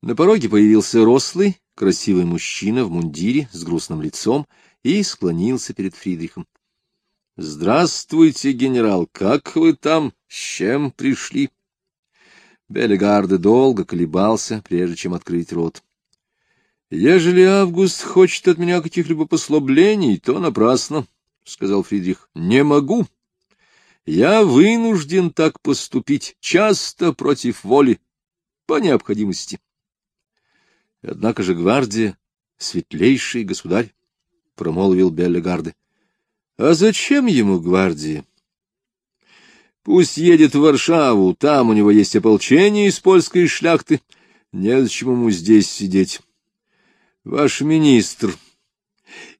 На пороге появился рослый, красивый мужчина в мундире с грустным лицом и склонился перед Фридрихом. — Здравствуйте, генерал, как вы там, с чем пришли? Белегарде долго колебался, прежде чем открыть рот. — Ежели Август хочет от меня каких-либо послаблений, то напрасно, — сказал Фридрих. — Не могу. Я вынужден так поступить, часто против воли, по необходимости. Однако же гвардия — светлейший государь, — промолвил Беллегарде. — А зачем ему гвардия? Пусть едет в Варшаву, там у него есть ополчение из польской шляхты. Незачем ему здесь сидеть. Ваш министр,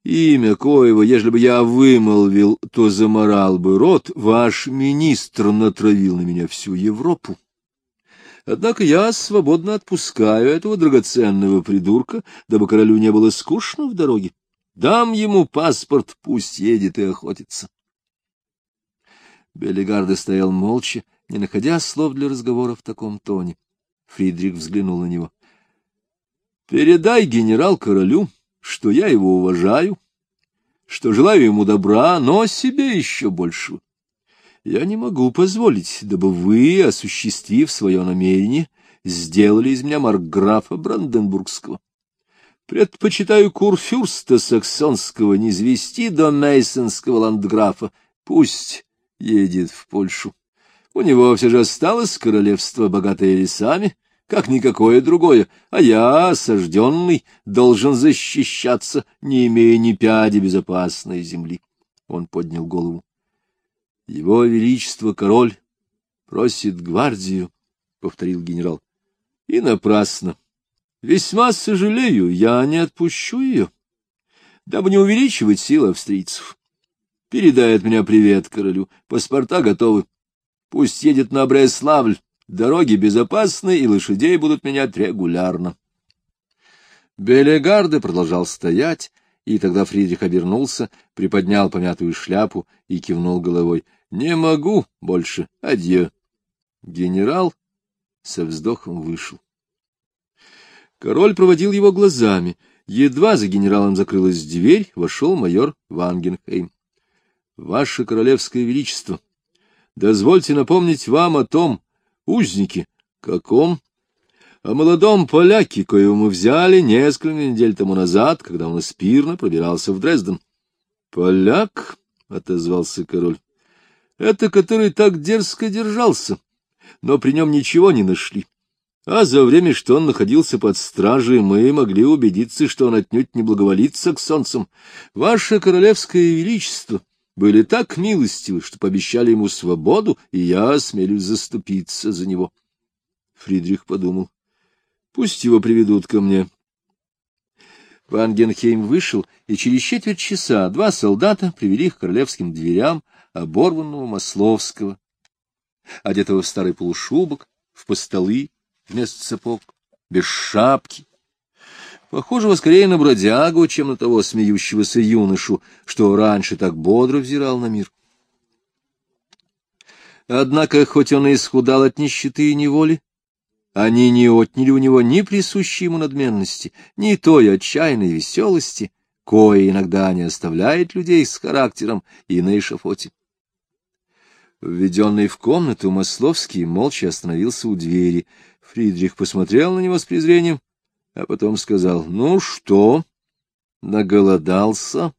имя коего, ежели бы я вымолвил, то заморал бы рот, ваш министр натравил на меня всю Европу. Однако я свободно отпускаю этого драгоценного придурка, дабы королю не было скучно в дороге. Дам ему паспорт, пусть едет и охотится. Беллигарде стоял молча, не находя слов для разговора в таком тоне. Фридрих взглянул на него. — Передай генерал королю, что я его уважаю, что желаю ему добра, но себе еще большего. Я не могу позволить, дабы вы, осуществив свое намерение, сделали из меня маркграфа Бранденбургского. Предпочитаю курфюрста саксонского не звести до мейсонского ландграфа. Пусть едет в Польшу. У него все же осталось королевство, богатое лесами, как никакое другое, а я, осажденный, должен защищаться, не имея ни пяди безопасной земли. Он поднял голову. Его Величество король просит гвардию, — повторил генерал. — И напрасно. Весьма сожалею, я не отпущу ее, дабы не увеличивать силы австрийцев. Передай от меня привет королю. Паспорта готовы. Пусть едет на Бреславль. Дороги безопасны, и лошадей будут менять регулярно. Белегарде продолжал стоять, и тогда Фридрих обернулся, приподнял помятую шляпу и кивнул головой. — Не могу больше. Адье. Генерал со вздохом вышел. Король проводил его глазами. Едва за генералом закрылась дверь, вошел майор Вангенхейм. Ваше Королевское Величество, дозвольте напомнить вам о том узнике, каком, о молодом поляке, коего мы взяли несколько недель тому назад, когда он испирно пробирался в Дрезден. — Поляк? — отозвался король. — Это который так дерзко держался, но при нем ничего не нашли. А за время, что он находился под стражей, мы могли убедиться, что он отнюдь не благоволит саксонцам. Ваше Королевское Величество! были так милостивы, что пообещали ему свободу, и я осмелюсь заступиться за него. Фридрих подумал, пусть его приведут ко мне. Вангенхейм вышел, и через четверть часа два солдата привели к королевским дверям оборванного Масловского, одетого в старый полушубок, в постолы вместо сапог, без шапки, похожего скорее на бродягу, чем на того смеющегося юношу, что раньше так бодро взирал на мир. Однако, хоть он и исхудал от нищеты и неволи, они не отняли у него ни присущей ему надменности, ни той отчаянной веселости, кое иногда не оставляет людей с характером и на эшафоте. Введенный в комнату, Масловский молча остановился у двери. Фридрих посмотрел на него с презрением а потом сказал, «Ну что, наголодался?»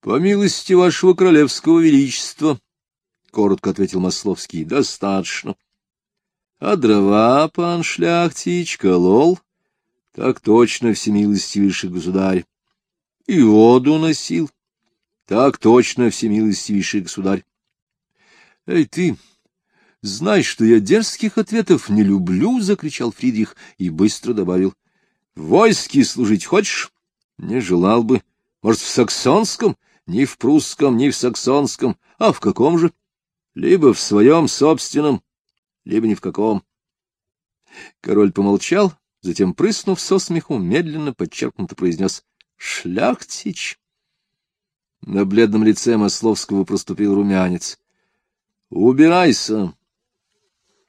«По милости вашего королевского величества», — коротко ответил Масловский, — «достаточно». «А дрова, пан шляхтич, колол?» «Так точно, всемилостивейший государь». «И воду носил?» «Так точно, всемилостивейший государь». «Эй, ты!» — Знай, что я дерзких ответов не люблю, — закричал Фридрих и быстро добавил. — В войске служить хочешь? — Не желал бы. Может, в саксонском? Ни в прусском, ни в саксонском. А в каком же? Либо в своем собственном, либо ни в каком. Король помолчал, затем, прыснув со смеху, медленно, подчеркнуто произнес «Шляхтич». На бледном лице Масловского проступил румянец. — Убирайся,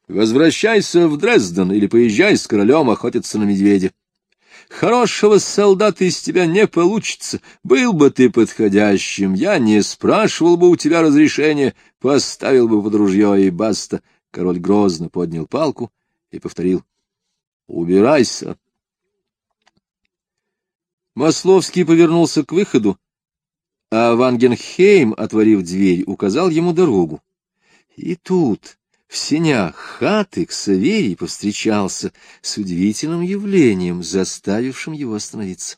Возвращайся в Дрезден или поезжай с королем охотиться на медведя. Хорошего солдата из тебя не получится. Был бы ты подходящим, я не спрашивал бы у тебя разрешения, поставил бы под ружье и баста. Король грозно поднял палку и повторил. — Убирайся. Масловский повернулся к выходу, а Вангенхейм, отворив дверь, указал ему дорогу. И тут в сенях хаты Ксаверий повстречался с удивительным явлением, заставившим его остановиться.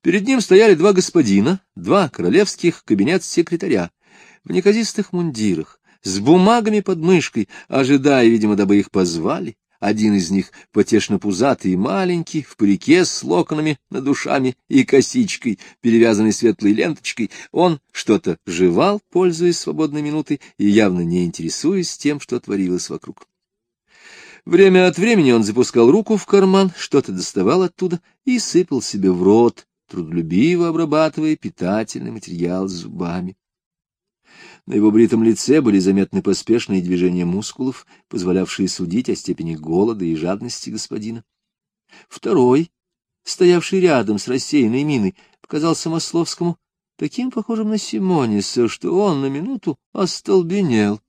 Перед ним стояли два господина, два королевских кабинет-секретаря, в неказистых мундирах, с бумагами под мышкой, ожидая, видимо, дабы их позвали. Один из них, потешно пузатый и маленький, в парике с локонами над ушами и косичкой, перевязанной светлой ленточкой, он что-то жевал, пользуясь свободной минутой и явно не интересуясь тем, что творилось вокруг. Время от времени он запускал руку в карман, что-то доставал оттуда и сыпал себе в рот, трудолюбиво обрабатывая питательный материал зубами. На его бритом лице были заметны поспешные движения мускулов, позволявшие судить о степени голода и жадности господина. Второй, стоявший рядом с рассеянной миной, показался Масловскому таким похожим на Симониса, что он на минуту остолбенел.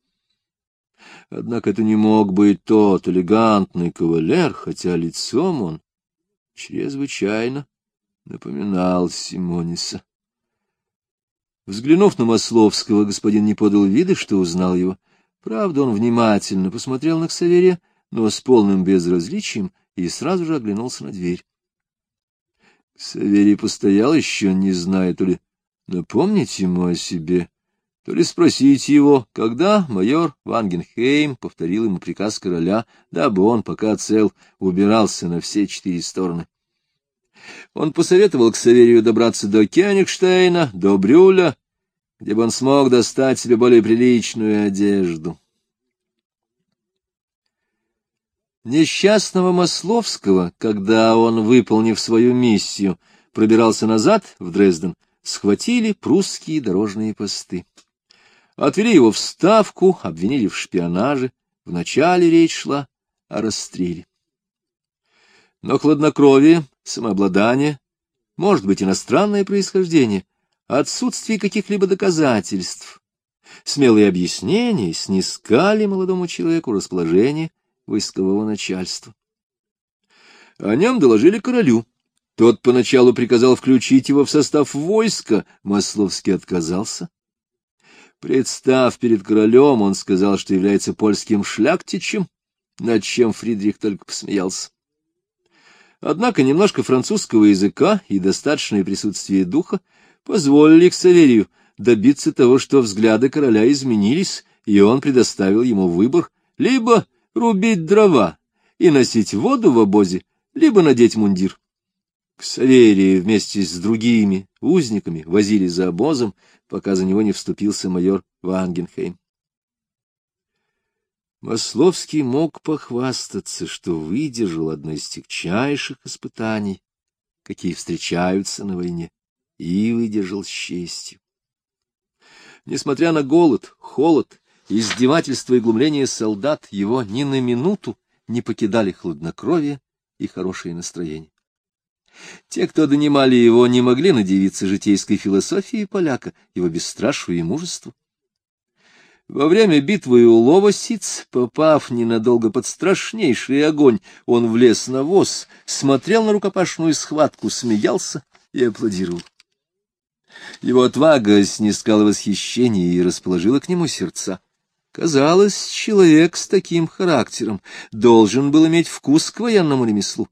Однако это не мог быть тот элегантный кавалер, хотя лицом он чрезвычайно напоминал Симониса. Взглянув на Масловского, господин не подал вида, что узнал его. Правда, он внимательно посмотрел на Ксаверия, но с полным безразличием, и сразу же оглянулся на дверь. Ксаверий постоял еще, не зная, то ли напомнить ему о себе, то ли спросить его, когда майор Вангенхейм повторил ему приказ короля, дабы он, пока цел, убирался на все четыре стороны. Он посоветовал к Саверию добраться до Кенигштейна, до Брюля, где бы он смог достать себе более приличную одежду. Несчастного Масловского, когда он, выполнив свою миссию, пробирался назад в Дрезден, схватили прусские дорожные посты. Отвели его в Ставку, обвинили в шпионаже. Вначале речь шла о расстреле. Но хладнокровие, самообладание, может быть, иностранное происхождение, отсутствие каких-либо доказательств, смелые объяснения снискали молодому человеку расположение войскового начальства. О нем доложили королю. Тот поначалу приказал включить его в состав войска, Масловский отказался. Представ перед королем, он сказал, что является польским шляхтичем, над чем Фридрих только посмеялся. Однако немножко французского языка и достаточное присутствие духа позволили Ксаверию добиться того, что взгляды короля изменились, и он предоставил ему выбор либо рубить дрова и носить воду в обозе, либо надеть мундир. Ксаверия вместе с другими узниками возили за обозом, пока за него не вступился майор Вангенхейм. Масловский мог похвастаться, что выдержал одно из тягчайших испытаний, какие встречаются на войне, и выдержал с честью. Несмотря на голод, холод, издевательство и глумление солдат, его ни на минуту не покидали хладнокровие и хорошее настроение. Те, кто донимали его, не могли надевиться житейской философией поляка, его бесстрашию и мужеству. Во время битвы у Ловосиц, попав ненадолго под страшнейший огонь, он влез на воз, смотрел на рукопашную схватку, смеялся и аплодировал. Его отвага снискала восхищение и расположила к нему сердца. Казалось, человек с таким характером должен был иметь вкус к военному ремеслу.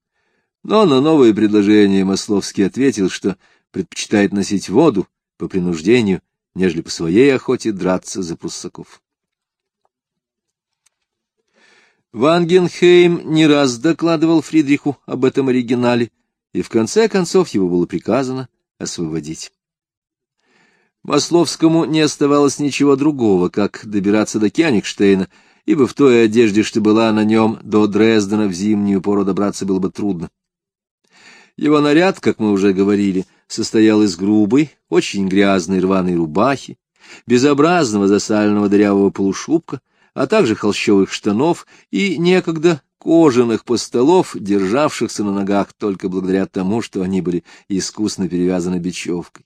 Но на новое предложение Масловский ответил, что предпочитает носить воду по принуждению нежели по своей охоте драться за пруссаков. Вангенхейм не раз докладывал Фридриху об этом оригинале, и в конце концов его было приказано освободить. Масловскому не оставалось ничего другого, как добираться до Кенигштейна, ибо в той одежде, что была на нем, до Дрездена в зимнюю пору добраться было бы трудно. Его наряд, как мы уже говорили, — состоял из грубой, очень грязной рваной рубахи, безобразного засаленного дырявого полушубка, а также холщовых штанов и некогда кожаных постолов, державшихся на ногах только благодаря тому, что они были искусно перевязаны бечевкой.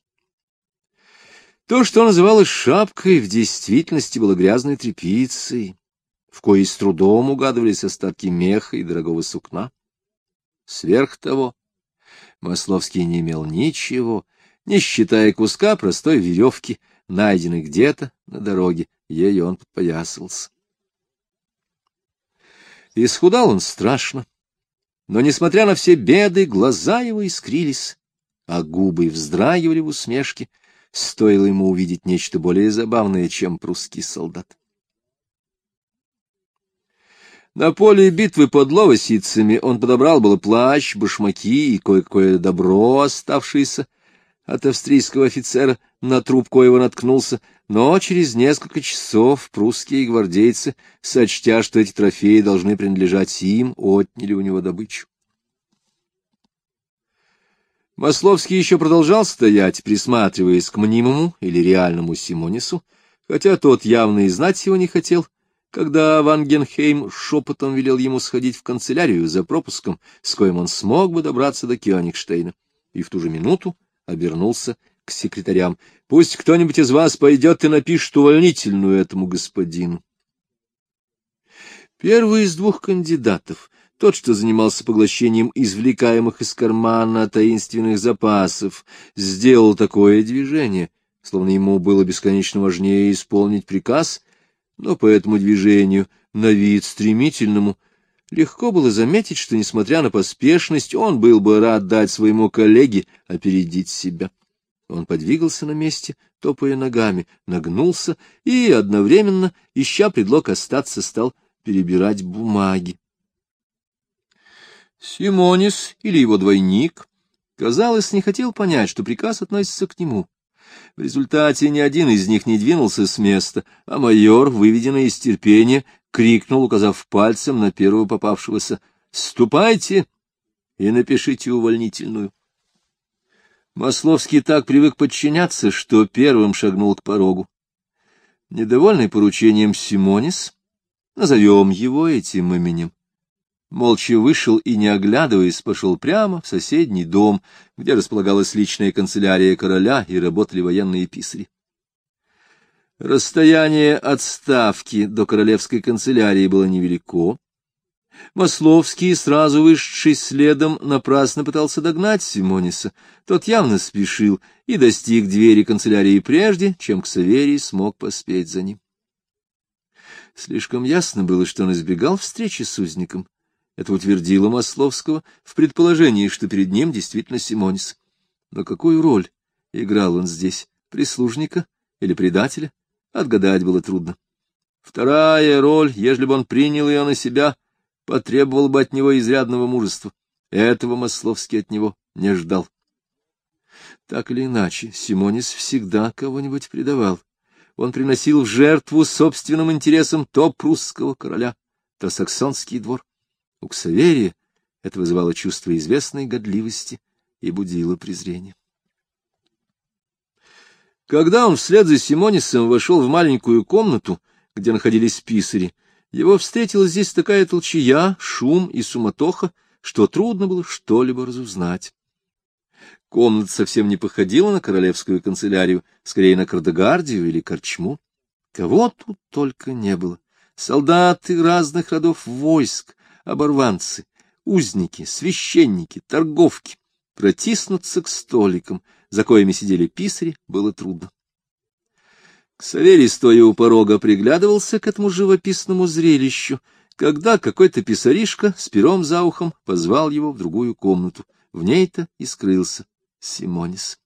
То, что называлось шапкой, в действительности было грязной тряпицей, в коей с трудом угадывались остатки меха и дорогого сукна. Сверх того, Масловский не имел ничего, не считая куска простой веревки, найденной где-то на дороге, ею он подпоясывался. Исхудал он страшно, но, несмотря на все беды, глаза его искрились, а губы вздрагивали в усмешке, стоило ему увидеть нечто более забавное, чем прусский солдат. На поле битвы под ловосицами он подобрал было плащ, башмаки и кое-какое добро, оставшееся от австрийского офицера, на трубку его наткнулся, но через несколько часов прусские гвардейцы, сочтя, что эти трофеи должны принадлежать им, отняли у него добычу. Масловский еще продолжал стоять, присматриваясь к мнимому или реальному Симонису, хотя тот явно и знать его не хотел, когда Вангенхейм шепотом велел ему сходить в канцелярию за пропуском, с коим он смог бы добраться до Кёнигштейна, и в ту же минуту обернулся к секретарям. Пусть кто-нибудь из вас пойдет и напишет увольнительную этому господину. Первый из двух кандидатов, тот, что занимался поглощением извлекаемых из кармана таинственных запасов, сделал такое движение, словно ему было бесконечно важнее исполнить приказ, но по этому движению, на вид стремительному, легко было заметить, что, несмотря на поспешность, он был бы рад дать своему коллеге опередить себя. Он подвигался на месте, топая ногами, нагнулся и одновременно, ища предлог остаться, стал перебирать бумаги. Симонис или его двойник, казалось, не хотел понять, что приказ относится к нему. В результате ни один из них не двинулся с места, а майор, выведенный из терпения, крикнул, указав пальцем на первого попавшегося, «Ступайте и напишите увольнительную». Масловский так привык подчиняться, что первым шагнул к порогу. Недовольный поручением Симонис, назовем его этим именем, молча вышел и, не оглядываясь, пошел прямо в соседний дом, где располагалась личная канцелярия короля и работали военные писари. Расстояние от ставки до королевской канцелярии было невелико, Масловский, сразу вышедший следом, напрасно пытался догнать Симониса. Тот явно спешил и достиг двери канцелярии прежде, чем Ксаверий смог поспеть за ним. Слишком ясно было, что он избегал встречи с узником. Это утвердило Масловского в предположении, что перед ним действительно Симонис. Но какую роль играл он здесь? Прислужника или предателя? Отгадать было трудно. Вторая роль, ежели бы он принял ее на себя, потребовал бы от него изрядного мужества. Этого Масловский от него не ждал. Так или иначе, Симонис всегда кого-нибудь предавал. Он приносил в жертву собственным интересам то прусского короля, то саксонский двор. У Ксаверия это вызывало чувство известной годливости и будило презрение. Когда он вслед за Симонисом вошел в маленькую комнату, где находились писари, его встретила здесь такая толчья, шум и суматоха, что трудно было что-либо разузнать. Комната совсем не походила на королевскую канцелярию, скорее на Кардегардию или Корчму. Кого тут только не было. Солдаты разных родов войск, оборванцы, узники, священники, торговки. Протиснуться к столикам, за коими сидели писари, было трудно. Саверий, стоя у порога, приглядывался к этому живописному зрелищу, когда какой-то писаришка с пером за ухом позвал его в другую комнату. В ней-то и скрылся Симонис.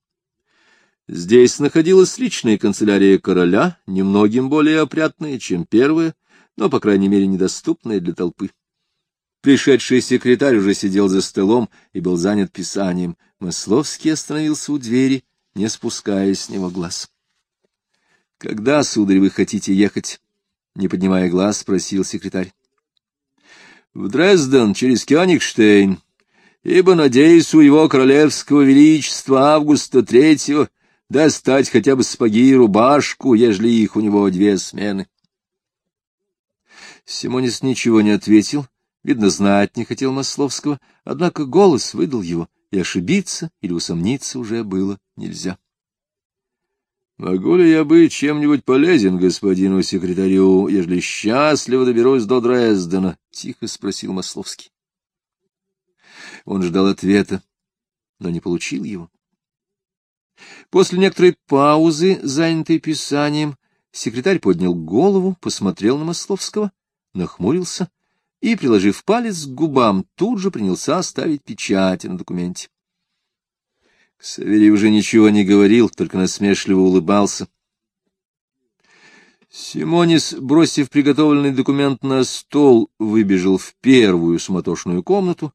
Здесь находилась личная канцелярия короля, немногим более опрятная, чем первая, но, по крайней мере, недоступная для толпы. Пришедший секретарь уже сидел за столом и был занят писанием. Масловский остановился у двери, не спуская с него глаз. — Когда, сударь, вы хотите ехать? — не поднимая глаз, спросил секретарь. — В Дрезден, через Кёнигштейн, ибо, надеюсь, у его королевского величества Августа Третьего достать хотя бы сапоги и рубашку, ежели их у него две смены. Симонис ничего не ответил, видно, знать не хотел Масловского, однако голос выдал его, и ошибиться или усомниться уже было нельзя. — Могу ли я быть чем-нибудь полезен господину секретарю, ежели счастливо доберусь до Дрездена? — тихо спросил Масловский. Он ждал ответа, но не получил его. После некоторой паузы, занятой писанием, секретарь поднял голову, посмотрел на Масловского, нахмурился и, приложив палец к губам, тут же принялся ставить печати на документе. Саверий уже ничего не говорил, только насмешливо улыбался. Симонис, бросив приготовленный документ на стол, выбежал в первую суматошную комнату,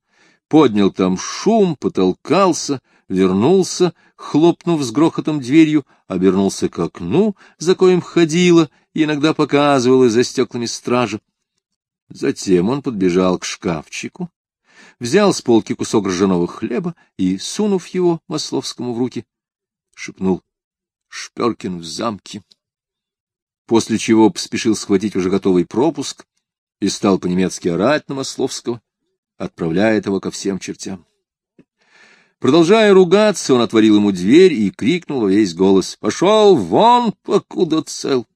поднял там шум, потолкался, вернулся, хлопнув с грохотом дверью, обернулся к окну, за коем ходила и иногда показывала за стеклами стража. Затем он подбежал к шкафчику, взял с полки кусок ржаного хлеба и, сунув его Масловскому в руки, шепнул «Шперкин в замке», после чего поспешил схватить уже готовый пропуск и стал по-немецки орать на Масловского, отправляя его ко всем чертям. Продолжая ругаться, он отворил ему дверь и крикнул весь голос «Пошел вон, покуда цел!»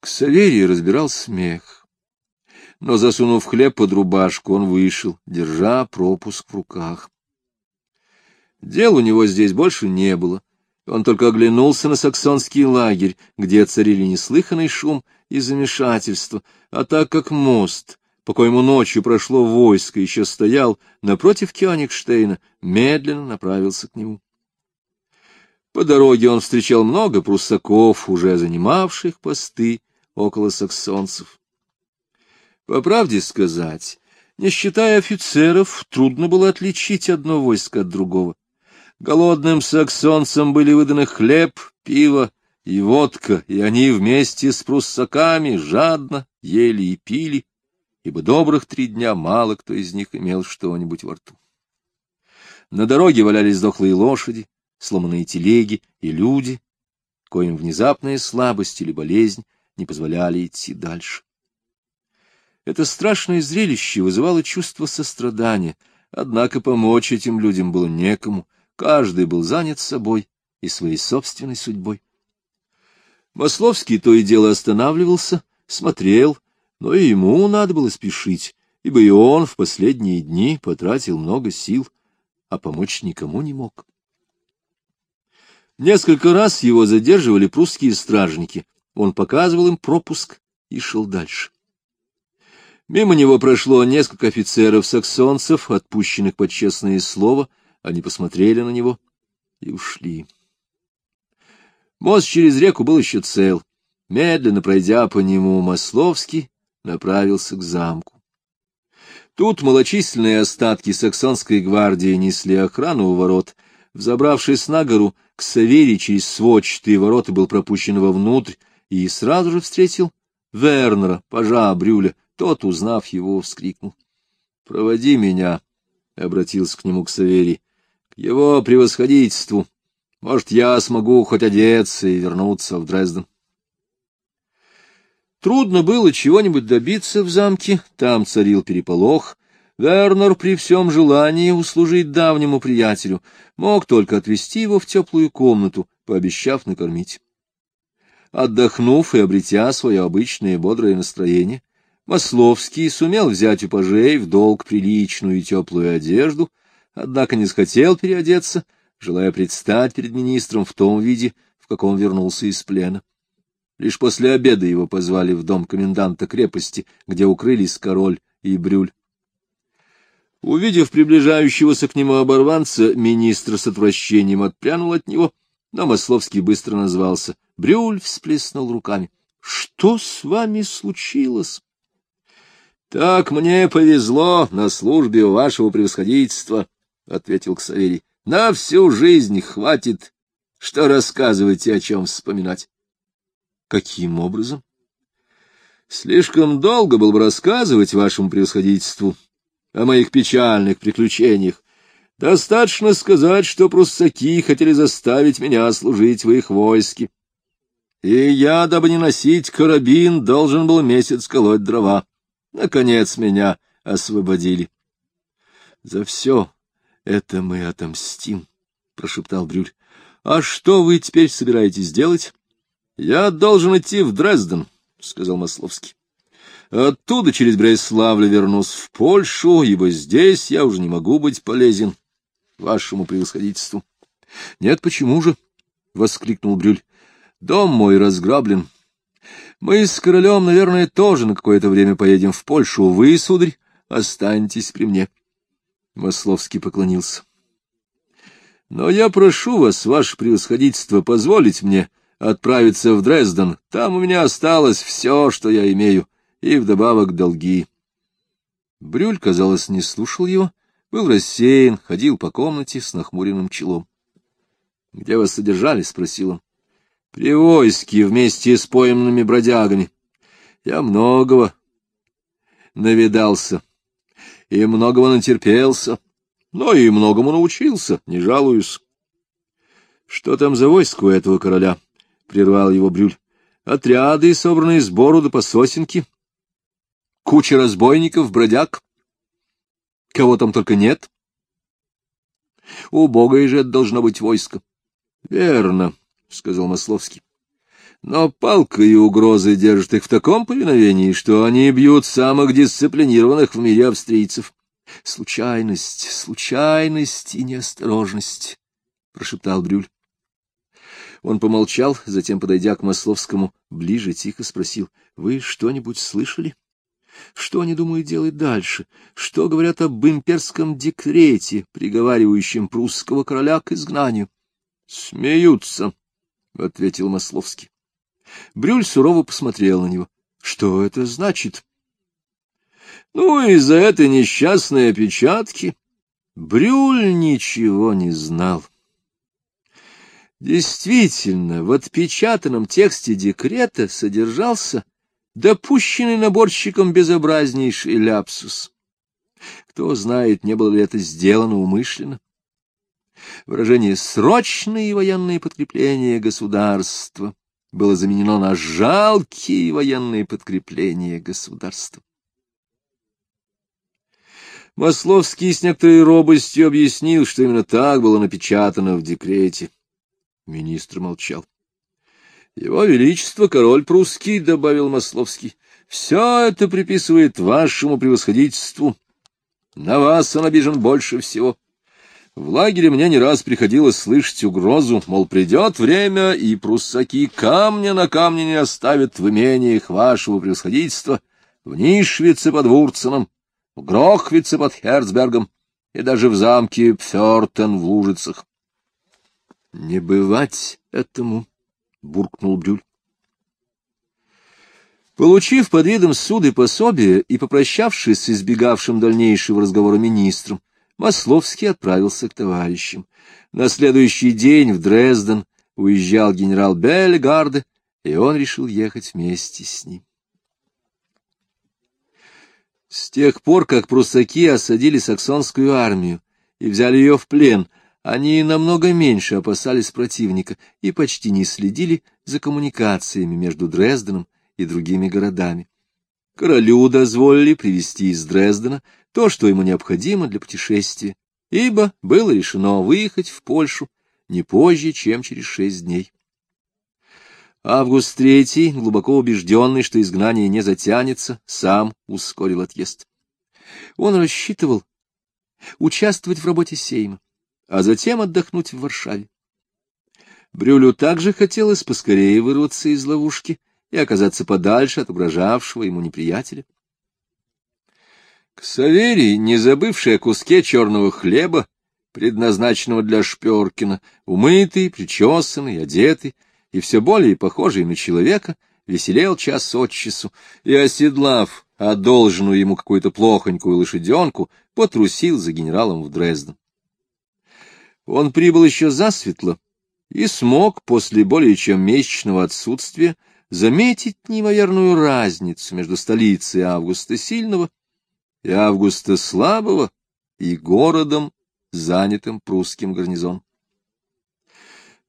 Ксаверий разбирал смех но, засунув хлеб под рубашку, он вышел, держа пропуск в руках. Дел у него здесь больше не было. Он только оглянулся на саксонский лагерь, где царили неслыханный шум и замешательство, а так как мост, по коему ночью прошло войско, еще стоял напротив Кёнигштейна, медленно направился к нему. По дороге он встречал много пруссаков, уже занимавших посты около саксонцев. По правде сказать, не считая офицеров, трудно было отличить одно войско от другого. Голодным саксонцам были выданы хлеб, пиво и водка, и они вместе с пруссаками жадно ели и пили, ибо добрых три дня мало кто из них имел что-нибудь во рту. На дороге валялись дохлые лошади, сломанные телеги и люди, коим внезапная слабость или болезнь не позволяли идти дальше. Это страшное зрелище вызывало чувство сострадания, однако помочь этим людям было некому, каждый был занят собой и своей собственной судьбой. Масловский то и дело останавливался, смотрел, но и ему надо было спешить, ибо и он в последние дни потратил много сил, а помочь никому не мог. Несколько раз его задерживали прусские стражники, он показывал им пропуск и шел дальше. Мимо него прошло несколько офицеров-саксонцев, отпущенных под честное слово. Они посмотрели на него и ушли. Мост через реку был еще цел. Медленно пройдя по нему, Масловский направился к замку. Тут малочисленные остатки саксонской гвардии несли охрану у ворот. Взобравшись на гору, к Саверии через сводчатые ворота был пропущен вовнутрь и сразу же встретил Вернера, пажа Брюля, тот, узнав его, вскрикнул. — Проводи меня, — обратился к нему к Саверий, — к его превосходительству. Может, я смогу хоть одеться и вернуться в Дрезден. Трудно было чего-нибудь добиться в замке, там царил переполох. Вернер при всем желании услужить давнему приятелю мог только отвезти его в теплую комнату, пообещав накормить. Отдохнув и обретя свое обычное бодрое настроение, Масловский сумел взять у пажей в долг приличную и теплую одежду, однако не захотел переодеться, желая предстать перед министром в том виде, в каком вернулся из плена. Лишь после обеда его позвали в дом коменданта крепости, где укрылись король и брюль. Увидев приближающегося к нему оборванца, министр с отвращением отпрянул от него, но Масловский быстро назвался. Брюль всплеснул руками. — Что с вами случилось? — Так мне повезло на службе у вашего превосходительства, — ответил Ксаверий. — На всю жизнь хватит, что рассказывать и о чем вспоминать. — Каким образом? — Слишком долго было бы рассказывать вашему превосходительству о моих печальных приключениях. Достаточно сказать, что пруссаки хотели заставить меня служить в их войске. и я, дабы не носить карабин, должен был месяц колоть дрова. Наконец меня освободили. — За все это мы отомстим, — прошептал Брюль. — А что вы теперь собираетесь делать? — Я должен идти в Дрезден, — сказал Масловский. Оттуда через Бреславль вернусь в Польшу, ибо здесь я уже не могу быть полезен вашему превосходительству. — Нет, почему же? — воскликнул Брюль. — Дом мой разграблен. Мы с королем, наверное, тоже на какое-то время поедем в Польшу. Вы, сударь, останетесь при мне. Масловский поклонился. — Но я прошу вас, ваше превосходительство, позволить мне отправиться в Дрезден. Там у меня осталось все, что я имею и вдобавок долги. Брюль, казалось, не слушал его, был рассеян, ходил по комнате с нахмуренным челом. — Где вас содержали? — спросил он. — При войске вместе с пойманными бродягами. Я многого навидался и многого натерпелся, но и многому научился, не жалуюсь. — Что там за войско у этого короля? — прервал его Брюль. — Отряды, собранные сбору до пососенки, куча разбойников, бродяг. Кого там только нет. У Бога же это должно быть войско. — Верно, — сказал Масловский. — Но палка и угрозы держат их в таком повиновении, что они бьют самых дисциплинированных в мире австрийцев. — Случайность, случайность и неосторожность, — прошептал Брюль. Он помолчал, затем, подойдя к Масловскому, ближе тихо спросил, — Вы что-нибудь слышали? Что они думают делать дальше? Что говорят об имперском декрете, приговаривающем прусского короля к изгнанию? — Смеются, — ответил Масловский. Брюль сурово посмотрел на него. — Что это значит? — Ну, из-за этой несчастной опечатки. Брюль ничего не знал. Действительно, в отпечатанном тексте декрета содержался допущенный наборщиком безобразнейший ляпсус. Кто знает, не было ли это сделано умышленно. Выражение «срочные военные подкрепления государства» было заменено на «жалкие военные подкрепления государства». Масловский с некоторой робостью объяснил, что именно так было напечатано в декрете. Министр молчал. — Его Величество, король прусский, — добавил Масловский, — все это приписывает вашему превосходительству. На вас он обижен больше всего. В лагере мне не раз приходилось слышать угрозу, мол, придет время, и пруссаки камня на камне не оставят в имениях вашего превосходительства, в Нишвице под Вурценом, в Грохвице под Херцбергом и даже в замке Пфертен в Лужицах. — Не бывать этому, — буркнул Брюль. Получив под видом суды пособие и попрощавшись с избегавшим дальнейшего разговора министром, Масловский отправился к товарищам. На следующий день в Дрезден уезжал генерал Бельгарде, и он решил ехать вместе с ним. С тех пор, как прусаки осадили саксонскую армию и взяли ее в плен — они намного меньше опасались противника и почти не следили за коммуникациями между Дрезденом и другими городами. Королю дозволили привезти из Дрездена то, что ему необходимо для путешествия, ибо было решено выехать в Польшу не позже, чем через шесть дней. Август Третий, глубоко убежденный, что изгнание не затянется, сам ускорил отъезд. Он рассчитывал участвовать в работе Сейма а затем отдохнуть в Варшаве. Брюлю также хотелось поскорее вырваться из ловушки и оказаться подальше от угрожавшего ему неприятеля. Ксаверий, не забывший о куске черного хлеба, предназначенного для Шперкина, умытый, причесанный, одетый и все более похожий на человека, веселел час от часу, и, оседлав одолженную ему какую-то плохонькую лошаденку, потрусил за генералом в Дрезден. Он прибыл еще засветло и смог после более чем месячного отсутствия заметить неимоверную разницу между столицей Августа Сильного и Августа Слабого и городом, занятым прусским гарнизоном.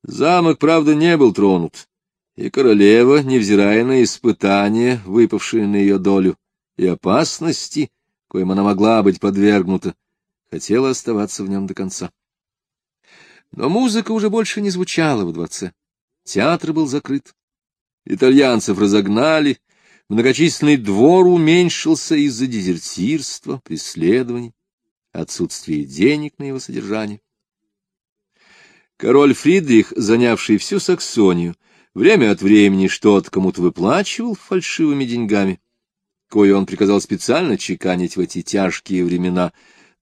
Замок, правда, не был тронут, И королева, невзирая на испытания, выпавшие на ее долю, и опасности, коим она могла быть подвергнута, хотела оставаться в нем до конца. Но музыка уже больше не звучала во дворце. Театр был закрыт. Итальянцев разогнали, многочисленный двор уменьшился из-за дезертирства, преследований, отсутствия денег на его содержание. Король Фридрих, занявший всю Саксонию, время от времени что-то кому-то выплачивал фальшивыми деньгами, кое он приказал специально чеканить в эти тяжкие времена,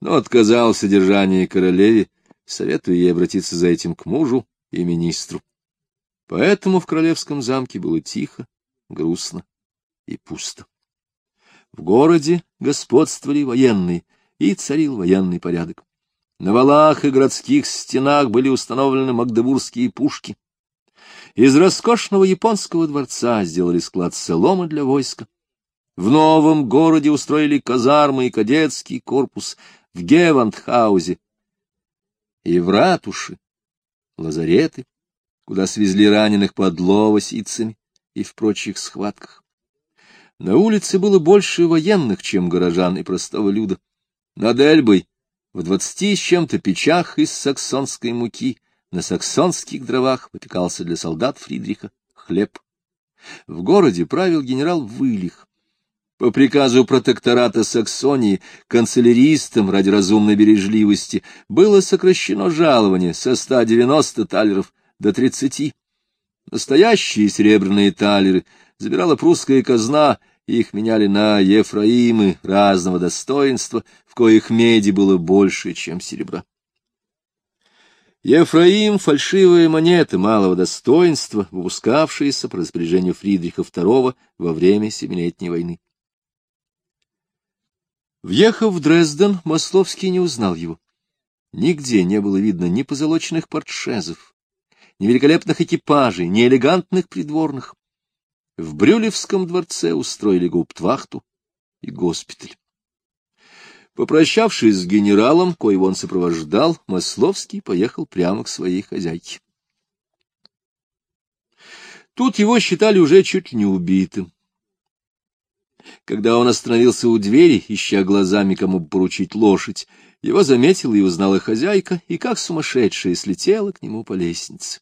но отказал в содержании королеве, советуя ей обратиться за этим к мужу и министру. Поэтому в королевском замке было тихо, грустно и пусто. В городе господствовали военные, и царил военный порядок. На валах и городских стенах были установлены магдебургские пушки. Из роскошного японского дворца сделали склад соломы для войска. В новом городе устроили казармы и кадетский корпус в Гевантхаузе и в ратуши, лазареты, куда свезли раненых под ловосицами и в прочих схватках. На улице было больше военных, чем горожан и простого люда. Над Эльбой в двадцати с чем-то печах из саксонской муки на саксонских дровах выпекался для солдат Фридриха хлеб. В городе правил генерал Вылих. По приказу протектората Саксонии канцеляристам ради разумной бережливости было сокращено жалование со 190 талеров до 30. Настоящие серебряные талеры забирала прусская казна, их меняли на Ефраимы разного достоинства, в коих меди было больше, чем серебра. Ефраим — фальшивая монета малого достоинства, выпускавшаяся по распоряжению Фридриха II во время Семилетней войны. Въехав в Дрезден, Масловский не узнал его. Нигде не было видно ни позолоченных портшезов, ни великолепных экипажей, ни элегантных придворных. В Брюлевском дворце устроили гауптвахту и госпиталь. Попрощавшись с генералом, коего он сопровождал, Масловский поехал прямо к своей хозяйке. Тут его считали уже чуть ли не убитым. Когда он остановился у двери, ища глазами, кому поручить лошадь, его заметила и узнала хозяйка, и как сумасшедшая слетела к нему по лестнице.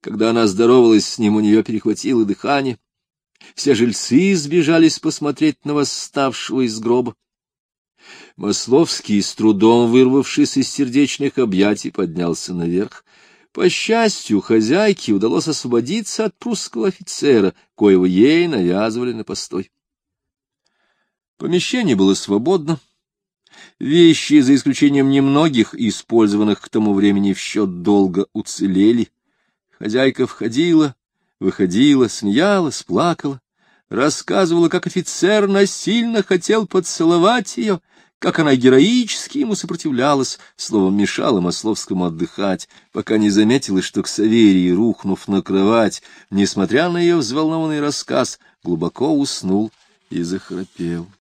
Когда она здоровалась с ним, у нее перехватило дыхание. Все жильцы сбежались посмотреть на восставшего из гроба. Масловский, с трудом вырвавшись из сердечных объятий, поднялся наверх. По счастью, хозяйке удалось освободиться от прусского офицера, коего ей навязывали на постой. Помещение было свободно. Вещи, за исключением немногих, использованных к тому времени в счет долга, уцелели. Хозяйка входила, выходила, смеялась, плакала, рассказывала, как офицер насильно хотел поцеловать ее, как она героически ему сопротивлялась, словом, мешала Масловскому отдыхать, пока не заметила, что к Саверии, рухнув на кровать, несмотря на ее взволнованный рассказ, глубоко уснул и захрапел.